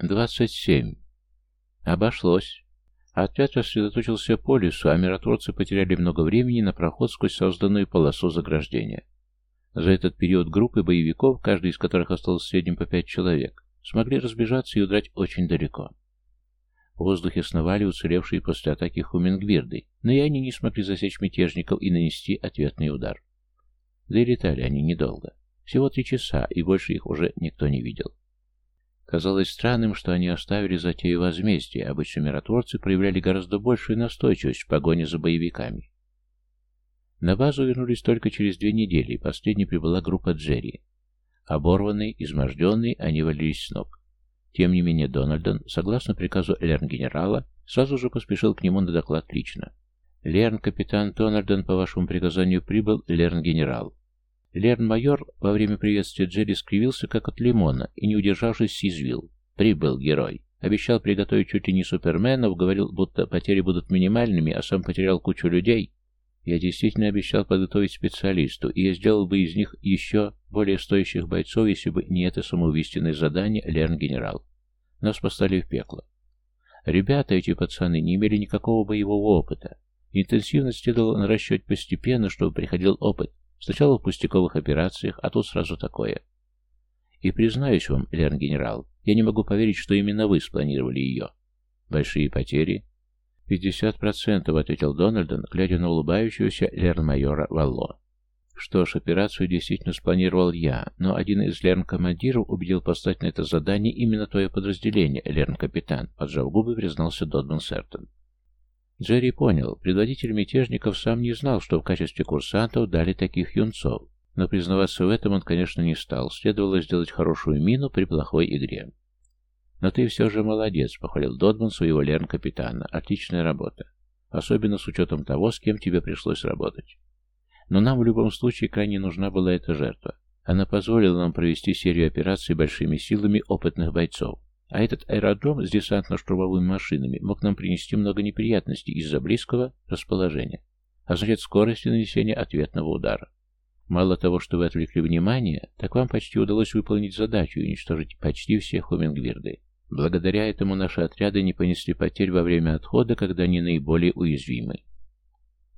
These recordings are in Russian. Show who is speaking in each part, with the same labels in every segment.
Speaker 1: «Двадцать семь». Обошлось. Отряд рассредоточился по лесу, а миротворцы потеряли много времени на проход сквозь созданную полосу заграждения. За этот период группы боевиков, каждый из которых остался в среднем по пять человек, смогли разбежаться и удрать очень далеко. В воздухе сновали уцелевшие после атаки хумингбирды, но и они не смогли засечь мятежников и нанести ответный удар. Да и летали они недолго. Всего три часа, и больше их уже никто не видел. Казалось странным, что они оставили затею возмездия, обычно миротворцы проявляли гораздо большую настойчивость в погоне за боевиками. На базу вернулись только через две недели, и последней прибыла группа Джерри. Оборванные, изможденные, они валились с ног. Тем не менее, Дональдон, согласно приказу Лерн-генерала, сразу же поспешил к нему на доклад лично. «Лерн, капитан Дональдон, по вашему приказанию прибыл Лерн-генерал. Лерн-майор во время приветствия Джерри скривился, как от лимона, и, не удержавшись, съязвил. «Прибыл герой. Обещал приготовить чуть ли не суперменов, говорил, будто потери будут минимальными, а сам потерял кучу людей. Я действительно обещал подготовить специалисту, и я сделал бы из них еще более стоящих бойцов, если бы не это самоубийственное задание, Лерн-генерал. Нас поставили в пекло. Ребята, эти пацаны, не имели никакого боевого опыта. Интенсивность следовало наращивать постепенно, чтобы приходил опыт, Сначала в пустяковых операциях, а тут сразу такое. И признаюсь вам, Лерн-генерал, я не могу поверить, что именно вы спланировали ее. Большие потери? «Пятьдесят процентов», — ответил Дональдон, глядя на улыбающегося лерн-майора Валло. «Что ж, операцию действительно спланировал я, но один из лерн-командиров убедил послать на это задание именно твое подразделение, лерн-капитан», — поджав губы, признался Додман Сертон. Джерри понял, предводитель мятежников сам не знал, что в качестве курсантов дали таких юнцов, но признаваться в этом он, конечно, не стал, следовало сделать хорошую мину при плохой игре. «Но ты все же молодец», — похвалил Додман своего лерн-капитана. «Отличная работа. Особенно с учетом того, с кем тебе пришлось работать. Но нам в любом случае крайне нужна была эта жертва. Она позволила нам провести серию операций большими силами опытных бойцов. А этот аэродром с десантно-штурмовыми машинами мог нам принести много неприятностей из-за близкого расположения, а значит скорости нанесения ответного удара. Мало того, что вы отвлекли внимание, так вам почти удалось выполнить задачу и уничтожить почти все хумингвирды. Благодаря этому наши отряды не понесли потерь во время отхода, когда они наиболее уязвимы.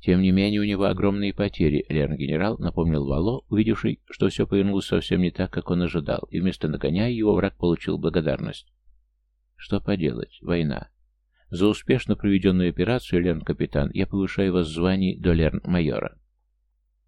Speaker 1: Тем не менее, у него огромные потери, Лерн-генерал напомнил Вало, увидевший, что все повернулось совсем не так, как он ожидал, и вместо нагоняя его враг получил благодарность. Что поделать, война. За успешно проведенную операцию, Лерн-капитан, я повышаю вас в до Лерн-майора.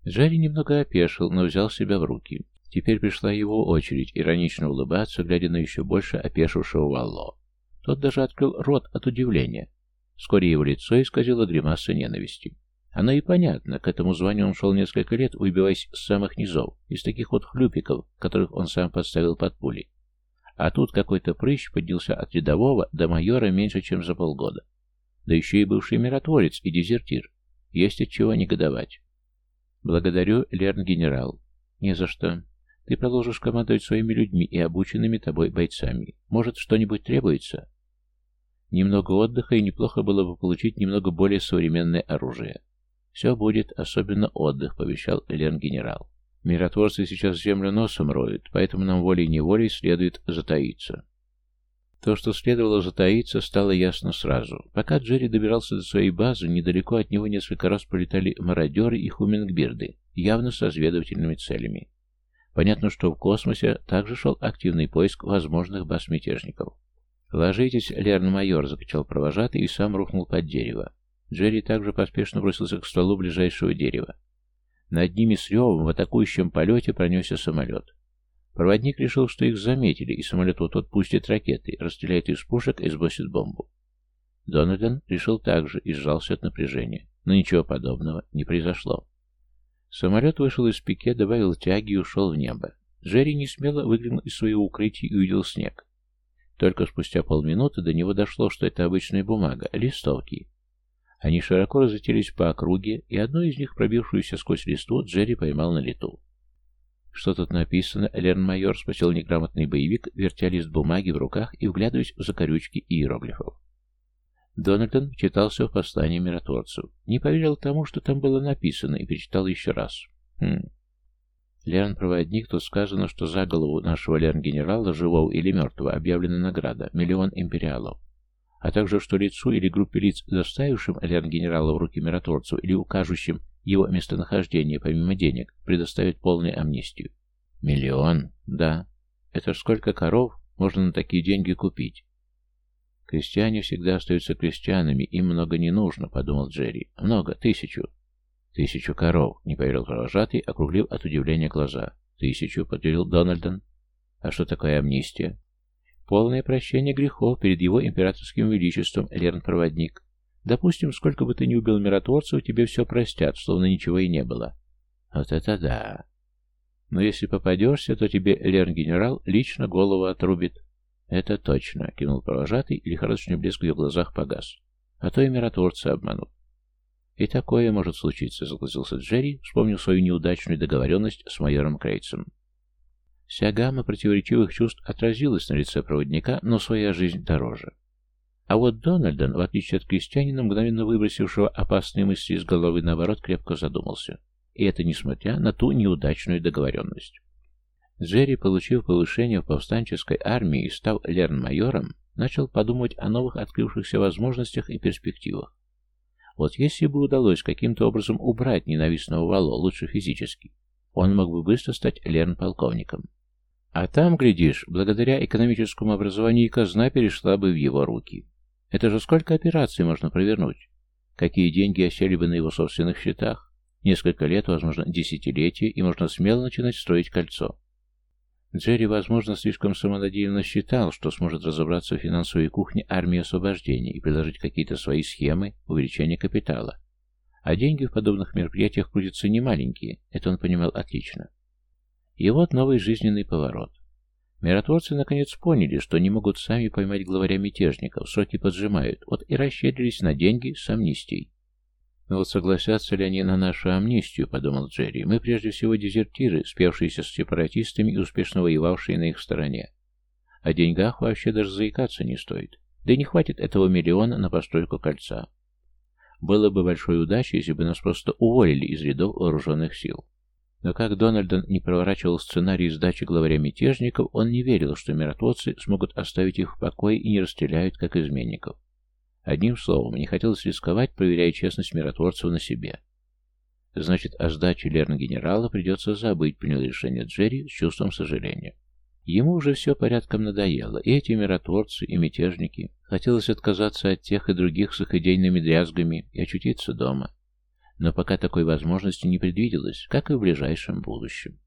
Speaker 1: Джерри немного опешил, но взял себя в руки. Теперь пришла его очередь иронично улыбаться, глядя на еще больше опешившего Валло. Тот даже открыл рот от удивления. Вскоре его лицо исказило гримаса ненависти. Оно и понятно, к этому званию он шел несколько лет, выбиваясь с самых низов, из таких вот хлюпиков, которых он сам подставил под пули. А тут какой-то прыщ поднялся от рядового до майора меньше, чем за полгода. Да еще и бывший миротворец и дезертир. Есть от чего негодовать. Благодарю, Лерн-генерал. Не за что. Ты продолжишь командовать своими людьми и обученными тобой бойцами. Может, что-нибудь требуется? Немного отдыха, и неплохо было бы получить немного более современное оружие. Все будет, особенно отдых, повещал Лерн-генерал. Миротворцы сейчас землю носом роют, поэтому нам волей-неволей следует затаиться. То, что следовало затаиться, стало ясно сразу. Пока Джерри добирался до своей базы, недалеко от него несколько раз пролетали мародеры и хумингбирды, явно с разведывательными целями. Понятно, что в космосе также шел активный поиск возможных баз мятежников. «Ложитесь, Лерн-майор!» — закричал провожатый и сам рухнул под дерево. Джерри также поспешно бросился к стволу ближайшего дерева. Над ними с ревом в атакующем полете пронесся самолет. Проводник решил, что их заметили, и самолет вот-вот пустит ракеты, расстреляет из пушек и сбросит бомбу. Дональден решил также и сжался от напряжения, но ничего подобного не произошло. Самолет вышел из пике, добавил тяги и ушел в небо. Джерри не смело выглянул из своего укрытия и увидел снег. Только спустя полминуты до него дошло, что это обычная бумага, листовки, они широко разлетелись по округе, и одну из них, пробившуюся сквозь листву, Джерри поймал на лету. «Что тут написано?» — Лерн-майор спросил неграмотный боевик, вертя лист бумаги в руках и вглядываясь в закорючки иероглифов. Дональдон читался в послании миротворцев. Не поверил тому, что там было написано, и перечитал еще раз. Хм. Лерн-проводник, тут сказано, что за голову нашего лерн-генерала, живого или мертвого, объявлена награда – миллион империалов. А также, что лицу или группе лиц, доставившим лерн-генерала в руки миротворцев или укажущим его местонахождение помимо денег, предоставят полную амнистию. Миллион? Да. Это ж сколько коров можно на такие деньги купить? Крестьяне всегда остаются крестьянами, им много не нужно, подумал Джерри. Много, тысячу. Тысячу коров, не поверил провожатый, округлив от удивления глаза. Тысячу, подтвердил Дональдон. А что такое амнистия? Полное прощение грехов перед его императорским величеством, Лерн-проводник. Допустим, сколько бы ты ни убил миротворцев, тебе все простят, словно ничего и не было. Вот это да. Но если попадешься, то тебе Лерн-генерал лично голову отрубит. Это точно, кинул провожатый, и лихорадочный блеск в ее глазах погас. А то и миротворцы обманут. И такое может случиться, согласился Джерри, вспомнив свою неудачную договоренность с майором Крейцем. Вся гамма противоречивых чувств отразилась на лице проводника, но своя жизнь дороже. А вот Дональдон, в отличие от крестьянина, мгновенно выбросившего опасные мысли из головы, наоборот, крепко задумался. И это несмотря на ту неудачную договоренность. Джерри, получив повышение в повстанческой армии и став лерн-майором, начал подумать о новых открывшихся возможностях и перспективах. Вот если бы удалось каким-то образом убрать ненавистного Вало, лучше физически, он мог бы быстро стать лерн-полковником. А там, глядишь, благодаря экономическому образованию и казна перешла бы в его руки. Это же сколько операций можно провернуть? Какие деньги осели бы на его собственных счетах? Несколько лет, возможно, десятилетия, и можно смело начинать строить кольцо. Джерри, возможно, слишком самонадеянно считал, что сможет разобраться в финансовой кухне армии освобождения и предложить какие-то свои схемы увеличения капитала. А деньги в подобных мероприятиях крутятся немаленькие, это он понимал отлично. И вот новый жизненный поворот. Миротворцы наконец поняли, что не могут сами поймать главаря мятежников, сроки поджимают, вот и расщедрились на деньги с амнистией. Но вот согласятся ли они на нашу амнистию, подумал Джерри. Мы прежде всего дезертиры, спевшиеся с сепаратистами и успешно воевавшие на их стороне. О деньгах вообще даже заикаться не стоит. Да и не хватит этого миллиона на постройку кольца. Было бы большой удачей, если бы нас просто уволили из рядов вооруженных сил. Но как Дональдон не проворачивал сценарий сдачи главаря мятежников, он не верил, что миротворцы смогут оставить их в покое и не расстреляют, как изменников. Одним словом, не хотелось рисковать, проверяя честность миротворцев на себе. Значит, о сдаче Лерн-генерала придется забыть, принял решение Джерри с чувством сожаления. Ему уже все порядком надоело, и эти миротворцы, и мятежники. Хотелось отказаться от тех и других с их идейными дрязгами и очутиться дома. Но пока такой возможности не предвиделось, как и в ближайшем будущем.